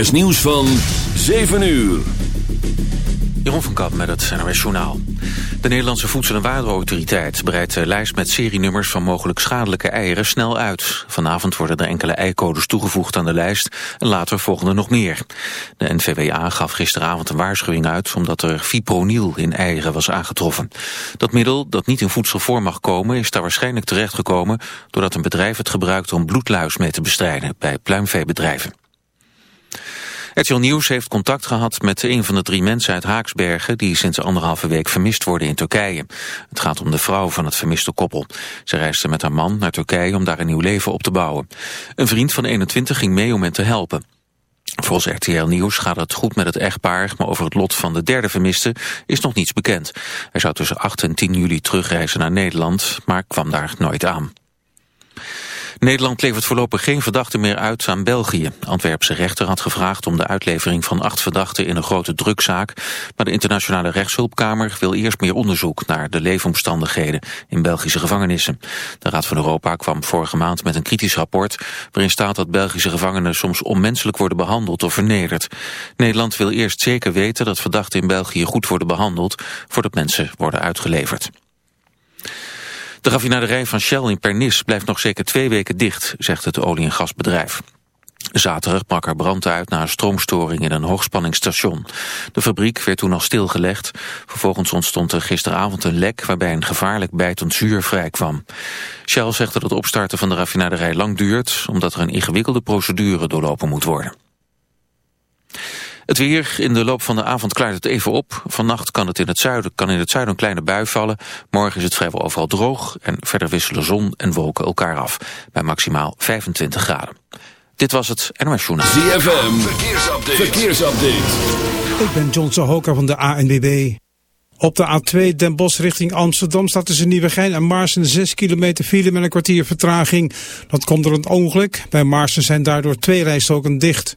is nieuws van 7 uur. Jeroen van Kamp met het NRS Journaal. De Nederlandse Voedsel- en Warenautoriteit breidt de lijst met serienummers van mogelijk schadelijke eieren snel uit. Vanavond worden er enkele eicodes toegevoegd aan de lijst en later volgen er nog meer. De NVWA gaf gisteravond een waarschuwing uit omdat er fipronil in eieren was aangetroffen. Dat middel, dat niet in voedsel voor mag komen, is daar waarschijnlijk terechtgekomen doordat een bedrijf het gebruikt om bloedluis mee te bestrijden bij pluimveebedrijven. RTL Nieuws heeft contact gehad met een van de drie mensen uit Haaksbergen... die sinds anderhalve week vermist worden in Turkije. Het gaat om de vrouw van het vermiste koppel. Ze reisde met haar man naar Turkije om daar een nieuw leven op te bouwen. Een vriend van 21 ging mee om hen te helpen. Volgens RTL Nieuws gaat het goed met het echtpaar, maar over het lot van de derde vermiste is nog niets bekend. Hij zou tussen 8 en 10 juli terugreizen naar Nederland, maar kwam daar nooit aan. Nederland levert voorlopig geen verdachten meer uit aan België. Antwerpse rechter had gevraagd om de uitlevering van acht verdachten in een grote drukzaak. Maar de internationale rechtshulpkamer wil eerst meer onderzoek naar de leefomstandigheden in Belgische gevangenissen. De Raad van Europa kwam vorige maand met een kritisch rapport waarin staat dat Belgische gevangenen soms onmenselijk worden behandeld of vernederd. Nederland wil eerst zeker weten dat verdachten in België goed worden behandeld voordat mensen worden uitgeleverd. De raffinaderij van Shell in Pernis blijft nog zeker twee weken dicht, zegt het olie- en gasbedrijf. Zaterdag brak er brand uit na een stroomstoring in een hoogspanningsstation. De fabriek werd toen al stilgelegd. Vervolgens ontstond er gisteravond een lek waarbij een gevaarlijk bijtend zuur vrijkwam. Shell zegt dat het opstarten van de raffinaderij lang duurt... omdat er een ingewikkelde procedure doorlopen moet worden. Het weer, in de loop van de avond klaart het even op. Vannacht kan, het in het zuiden, kan in het zuiden een kleine bui vallen. Morgen is het vrijwel overal droog en verder wisselen zon en wolken elkaar af. Bij maximaal 25 graden. Dit was het NOS Journaal. ZFM, verkeersupdate. verkeersupdate. Ik ben John Sahoka van de ANWB. Op de A2 Den Bosch richting Amsterdam staat tussen Nieuwegein en Maarsen 6 kilometer file met een kwartier vertraging. Dat komt door een ongeluk. Bij Maarsen zijn daardoor twee rijstroken dicht.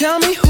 Tell me who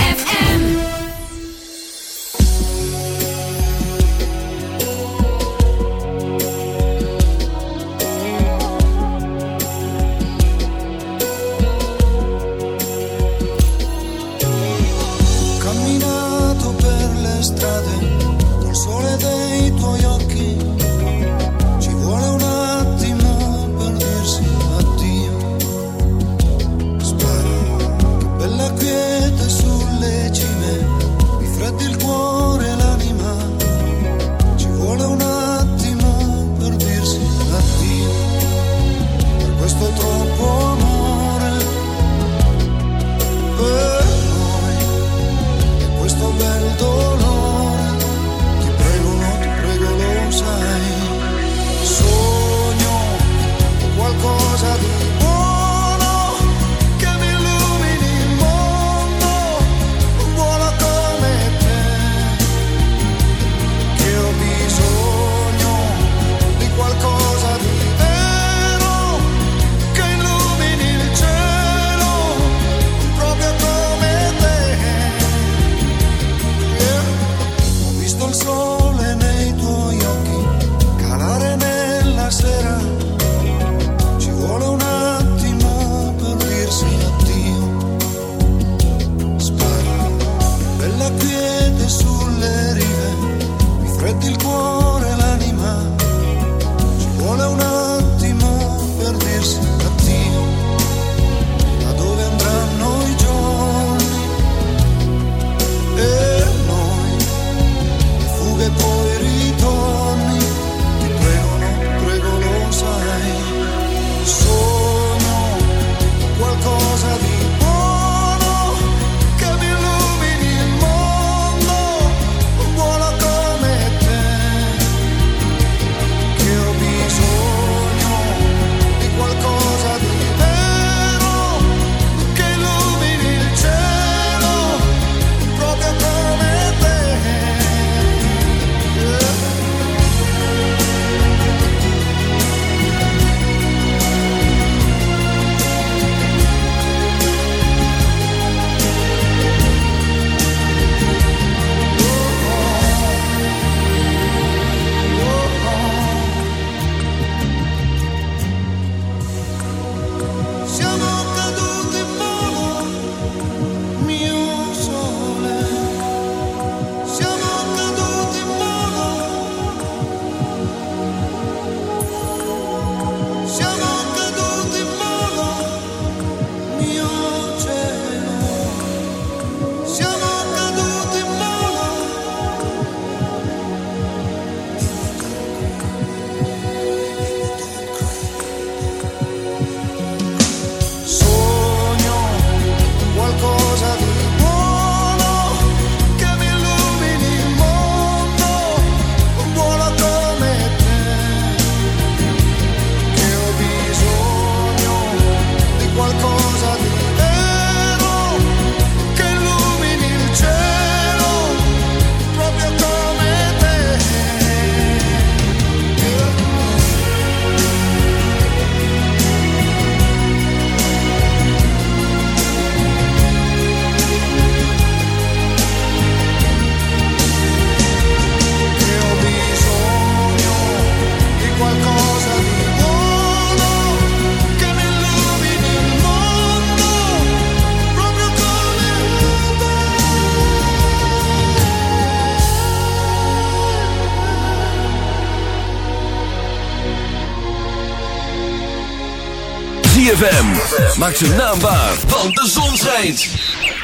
Maak zijn naam waar, want de zon schijnt.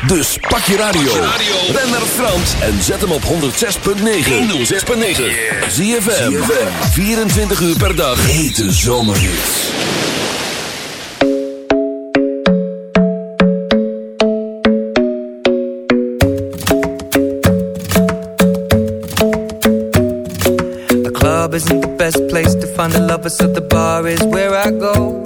Dus pak je radio. Ben naar Frans en zet hem op 106.9. 106.9. ZFM. 24 uur per dag. Hete zomerhits. The club isn't the best place to find a lover, so the bar is where I go.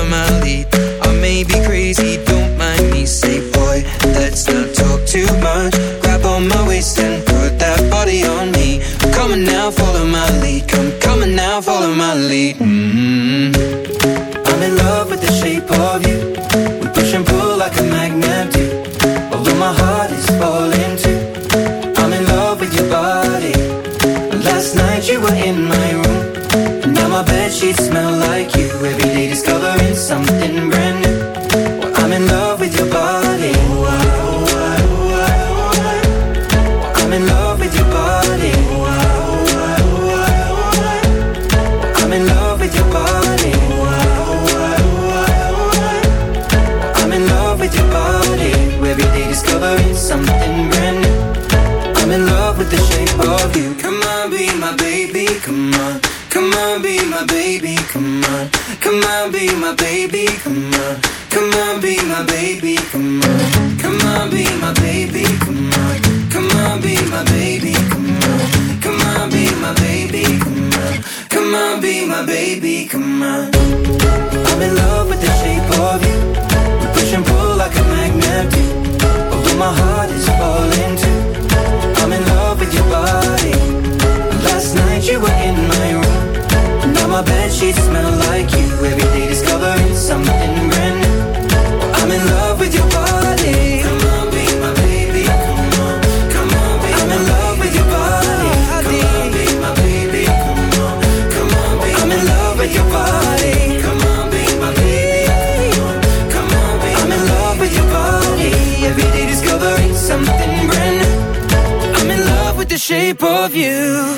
shape of you.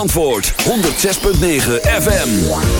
Antwoord 106.9 FM.